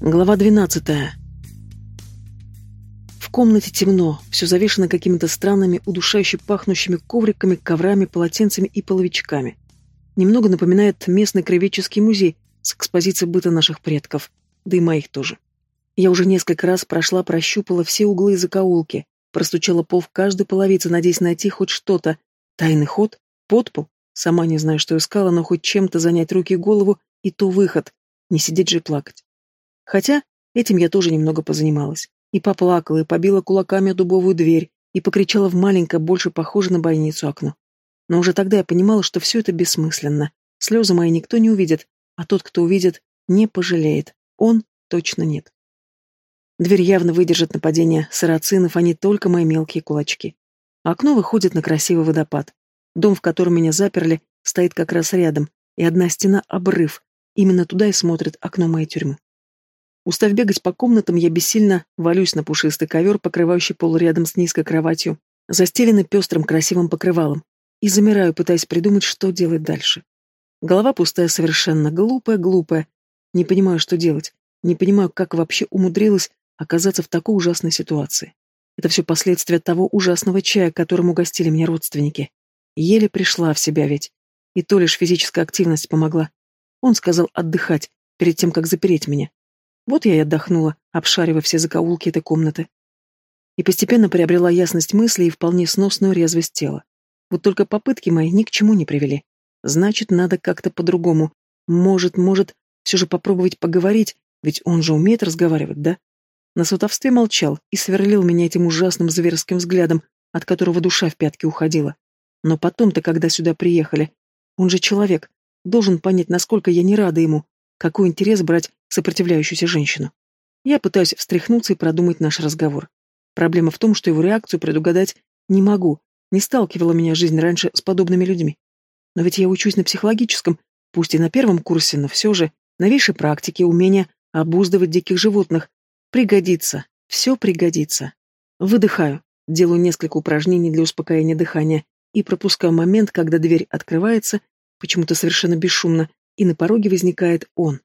Глава 12. В комнате темно, все завешено какими-то странными, удушающе пахнущими ковриками, коврами, полотенцами и половичками. Немного напоминает местный кровеческий музей с экспозицией быта наших предков, да и моих тоже. Я уже несколько раз прошла, прощупала все углы и закоулки, простучала пол в каждой половице, надеясь найти хоть что-то. Тайный ход? Подпол? Сама не знаю, что искала, но хоть чем-то занять руки и голову, и то выход. Не сидеть же плакать. Хотя этим я тоже немного позанималась. И поплакала, и побила кулаками дубовую дверь, и покричала в маленькое, больше похожее на бойницу окно. Но уже тогда я понимала, что все это бессмысленно. Слезы мои никто не увидит, а тот, кто увидит, не пожалеет. Он точно нет. Дверь явно выдержит нападение сарацинов, а не только мои мелкие кулачки. Окно выходит на красивый водопад. Дом, в котором меня заперли, стоит как раз рядом, и одна стена — обрыв. Именно туда и смотрит окно моей тюрьмы. Устав бегать по комнатам, я бессильно валюсь на пушистый ковер, покрывающий пол рядом с низкой кроватью, застеленный пестрым красивым покрывалом, и замираю, пытаясь придумать, что делать дальше. Голова пустая совершенно, глупая-глупая. Не понимаю, что делать. Не понимаю, как вообще умудрилась оказаться в такой ужасной ситуации. Это все последствия того ужасного чая, которым угостили меня родственники. Еле пришла в себя ведь. И то лишь физическая активность помогла. Он сказал отдыхать, перед тем, как запереть меня. Вот я и отдохнула, обшаривая все закоулки этой комнаты. И постепенно приобрела ясность мысли и вполне сносную резвость тела. Вот только попытки мои ни к чему не привели. Значит, надо как-то по-другому. Может, может, все же попробовать поговорить, ведь он же умеет разговаривать, да? На сватовстве молчал и сверлил меня этим ужасным зверским взглядом, от которого душа в пятки уходила. Но потом-то, когда сюда приехали, он же человек, должен понять, насколько я не рада ему, какой интерес брать сопротивляющуюся женщину. Я пытаюсь встряхнуться и продумать наш разговор. Проблема в том, что его реакцию предугадать не могу, не сталкивала меня жизнь раньше с подобными людьми. Но ведь я учусь на психологическом, пусть и на первом курсе, но все же, новейшей практике, умения обуздывать диких животных. Пригодится, все пригодится. Выдыхаю, делаю несколько упражнений для успокоения дыхания и пропускаю момент, когда дверь открывается, почему-то совершенно бесшумно, и на пороге возникает он.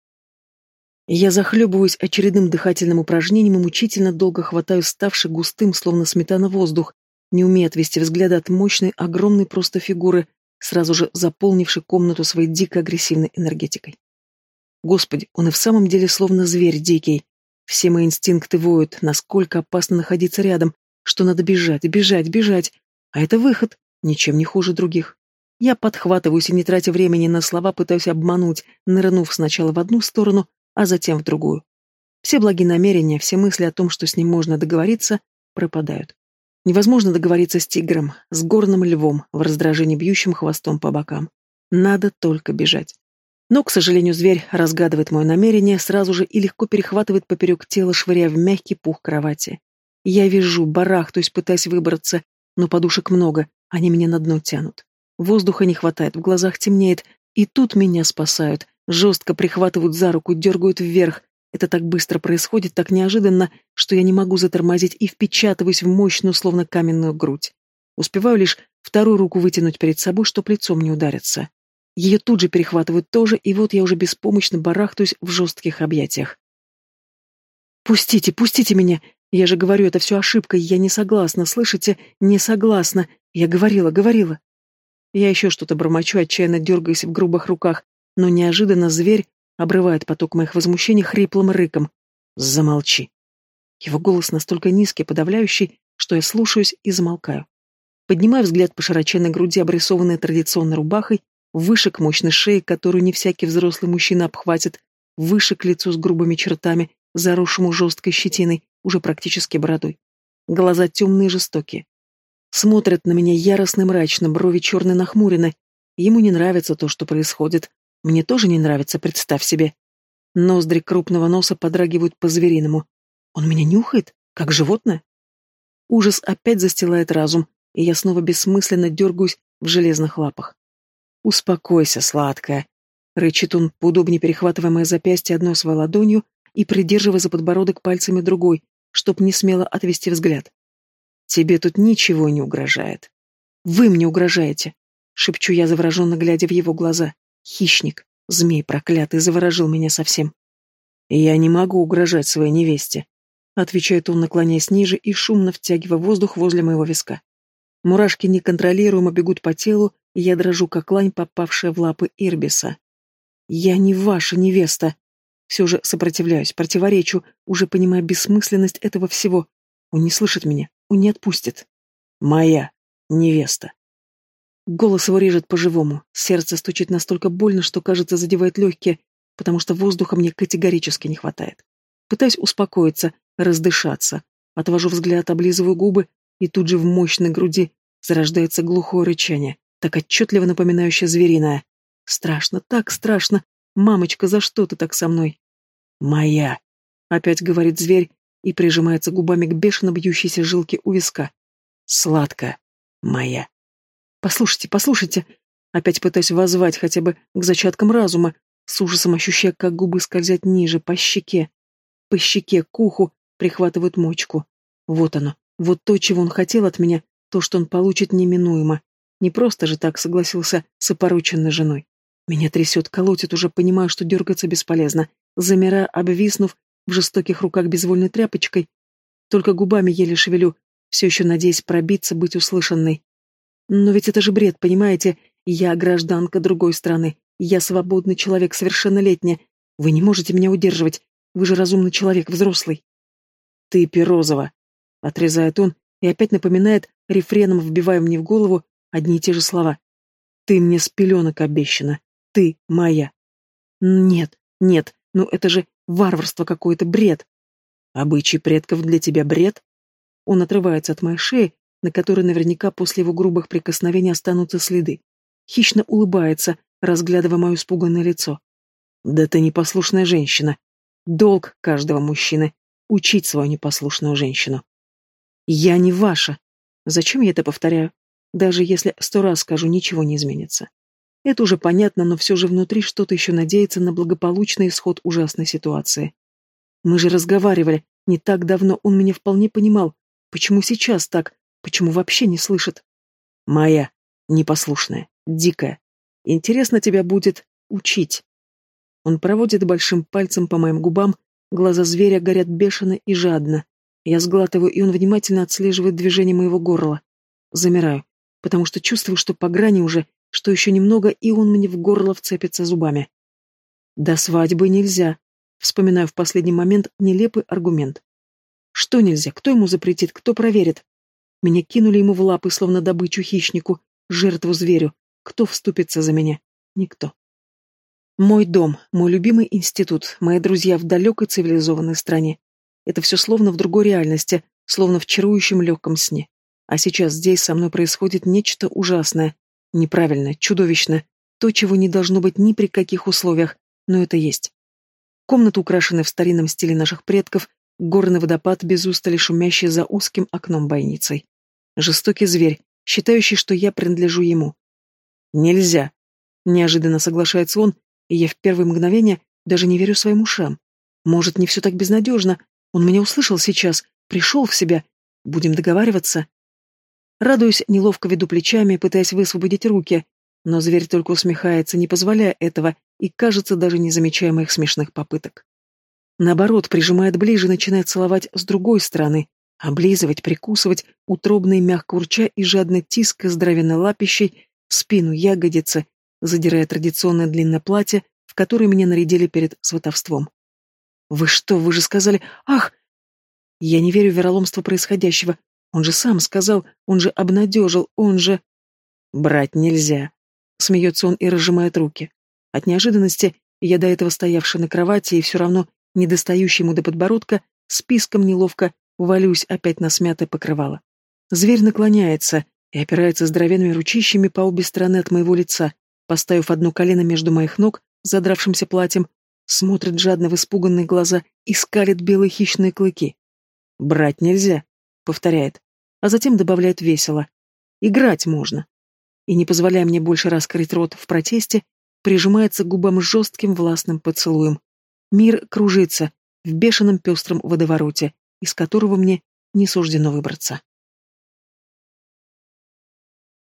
Я захлебываюсь очередным дыхательным упражнением и мучительно долго хватаю ставший густым, словно сметана, воздух, не умея отвести взгляда от мощной, огромной просто фигуры, сразу же заполнившей комнату своей дико агрессивной энергетикой. Господи, он и в самом деле словно зверь дикий. Все мои инстинкты воют, насколько опасно находиться рядом, что надо бежать, бежать, бежать. А это выход, ничем не хуже других. Я подхватываюсь и, не тратя времени на слова, пытаюсь обмануть, нырнув сначала в одну сторону, а затем в другую. Все благие намерения, все мысли о том, что с ним можно договориться, пропадают. Невозможно договориться с тигром, с горным львом, в раздражении бьющим хвостом по бокам. Надо только бежать. Но, к сожалению, зверь разгадывает мое намерение сразу же и легко перехватывает поперек тела, швыряя в мягкий пух кровати. Я вижу, барахтаюсь, пытаясь выбраться, но подушек много, они меня на дно тянут. Воздуха не хватает, в глазах темнеет, и тут меня спасают. Жестко прихватывают за руку, дергают вверх. Это так быстро происходит, так неожиданно, что я не могу затормозить и впечатываюсь в мощную, словно каменную грудь. Успеваю лишь вторую руку вытянуть перед собой, чтоб лицом не удариться. Ее тут же перехватывают тоже, и вот я уже беспомощно барахтаюсь в жестких объятиях. «Пустите, пустите меня! Я же говорю, это все ошибка, я не согласна, слышите? Не согласна! Я говорила, говорила!» Я еще что-то бормочу, отчаянно дергаясь в грубых руках, но неожиданно зверь обрывает поток моих возмущений хриплым рыком. «Замолчи!» Его голос настолько низкий, подавляющий, что я слушаюсь и замолкаю. Поднимаю взгляд по широченной груди, обрисованной традиционной рубахой, выше к мощной шее, которую не всякий взрослый мужчина обхватит, выше к лицу с грубыми чертами, заросшему жесткой щетиной, уже практически бородой. Глаза темные и жестокие. Смотрят на меня яростно мрачно, брови черные нахмурены. Ему не нравится то, что происходит. Мне тоже не нравится, представь себе. Ноздри крупного носа подрагивают по-звериному. Он меня нюхает, как животное. Ужас опять застилает разум, и я снова бессмысленно дергаюсь в железных лапах. «Успокойся, сладкая», — рычит он, поудобнее перехватывая мое запястье одной своей ладонью и придерживая за подбородок пальцами другой, чтоб не смело отвести взгляд. Тебе тут ничего не угрожает. Вы мне угрожаете, шепчу я, завороженно глядя в его глаза. Хищник, змей проклятый, заворожил меня совсем. «Я не могу угрожать своей невесте», — отвечает он, наклоняясь ниже и шумно втягивая воздух возле моего виска. Мурашки неконтролируемо бегут по телу, и я дрожу, как лань, попавшая в лапы Ирбиса. «Я не ваша невеста!» Все же сопротивляюсь, противоречу, уже понимая бессмысленность этого всего. Он не слышит меня, он не отпустит. «Моя невеста!» Голос его режет по-живому, сердце стучит настолько больно, что, кажется, задевает легкие, потому что воздуха мне категорически не хватает. Пытаюсь успокоиться, раздышаться, отвожу взгляд, облизываю губы, и тут же в мощной груди зарождается глухое рычание, так отчетливо напоминающее звериное. Страшно, так страшно. Мамочка, за что ты так со мной? Моя, опять говорит зверь и прижимается губами к бешено бьющейся жилке у виска. Сладкая. Моя. Послушайте, послушайте. Опять пытаюсь воззвать хотя бы к зачаткам разума, с ужасом ощущая, как губы скользят ниже, по щеке. По щеке, к уху, прихватывают мочку. Вот оно, вот то, чего он хотел от меня, то, что он получит неминуемо. Не просто же так согласился с опороченной женой. Меня трясет, колотит, уже понимаю, что дергаться бесполезно. Замирая, обвиснув в жестоких руках безвольной тряпочкой, только губами еле шевелю, все еще надеясь пробиться, быть услышанной. Но ведь это же бред, понимаете? Я гражданка другой страны. Я свободный человек, совершеннолетняя. Вы не можете меня удерживать. Вы же разумный человек, взрослый. Ты, Перозова, отрезает он и опять напоминает, рефреном вбивая мне в голову одни и те же слова. Ты мне с пеленок обещана. Ты моя. Нет, нет, ну это же варварство какое-то, бред. Обычай предков для тебя бред? Он отрывается от моей шеи, на которой наверняка после его грубых прикосновений останутся следы. Хищно улыбается, разглядывая мое испуганное лицо. Да ты непослушная женщина. Долг каждого мужчины — учить свою непослушную женщину. Я не ваша. Зачем я это повторяю? Даже если сто раз скажу, ничего не изменится. Это уже понятно, но все же внутри что-то еще надеется на благополучный исход ужасной ситуации. Мы же разговаривали, не так давно он меня вполне понимал. Почему сейчас так? Почему вообще не слышит? Моя, непослушная, дикая. Интересно тебя будет учить. Он проводит большим пальцем по моим губам, глаза зверя горят бешено и жадно. Я сглатываю, и он внимательно отслеживает движение моего горла. Замираю, потому что чувствую, что по грани уже, что еще немного, и он мне в горло вцепится зубами. До свадьбы нельзя. Вспоминаю в последний момент нелепый аргумент. Что нельзя? Кто ему запретит? Кто проверит? Меня кинули ему в лапы, словно добычу хищнику, жертву зверю. Кто вступится за меня? Никто. Мой дом, мой любимый институт, мои друзья в далекой цивилизованной стране. Это все словно в другой реальности, словно в чарующем легком сне. А сейчас здесь со мной происходит нечто ужасное, неправильное, чудовищное, то, чего не должно быть ни при каких условиях, но это есть. Комната украшена в старинном стиле наших предков, горный водопад без устали шумящий за узким окном бойницей. Жестокий зверь, считающий, что я принадлежу ему. Нельзя. Неожиданно соглашается он, и я в первые мгновения даже не верю своим ушам. Может, не все так безнадежно, он меня услышал сейчас, пришел в себя. Будем договариваться. Радуюсь, неловко веду плечами, пытаясь высвободить руки, но зверь только усмехается, не позволяя этого, и, кажется, даже не моих смешных попыток. Наоборот, прижимает ближе, начинает целовать с другой стороны, облизывать, прикусывать, утробно и мягко урча и жадно тиска здоровенной лапищей, спину ягодицы, задирая традиционное длинное платье, в которое меня нарядили перед сватовством. «Вы что, вы же сказали... Ах!» Я не верю в вероломство происходящего. Он же сам сказал, он же обнадежил, он же... «Брать нельзя!» Смеется он и разжимает руки. От неожиданности я до этого стоявший на кровати и все равно не достающий ему до подбородка, списком неловко валюсь опять на смятое покрывало. Зверь наклоняется и опирается здоровенными ручищами по обе стороны от моего лица, поставив одно колено между моих ног, задравшимся платьем, Смотрит жадно в испуганные глаза и скалит белые хищные клыки. «Брать нельзя», — повторяет, а затем добавляет весело. «Играть можно». И, не позволяя мне больше раскрыть рот в протесте, прижимается к губам жестким властным поцелуем. Мир кружится в бешеном пестром водовороте, из которого мне не суждено выбраться.